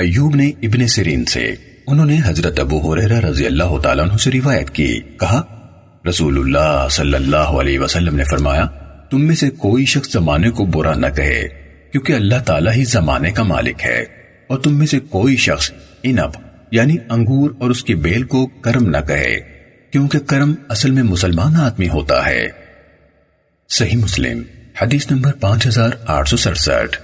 ایوب نے ابن سیرین سے، انہوں نے حضرت ابو حریرہ رضی اللہ تعالیٰ عنہ سے روایت کی، کہا، رسول اللہ صلی اللہ علیہ وسلم نے فرمایا، تم میں سے کوئی شخص زمانے کو برا نہ کہے، کیونکہ اللہ تعالیٰ ہی زمانے کا مالک ہے، اور تم میں سے کوئی شخص انب یعنی انگور اور اس کی بیل کو کرم نہ کہے، کیونکہ کرم اصل میں مسلمان آدمی ہوتا ہے۔ صحیح مسلم، حدیث نمبر پانچ ہزار آٹھ سو سڑسٹھ۔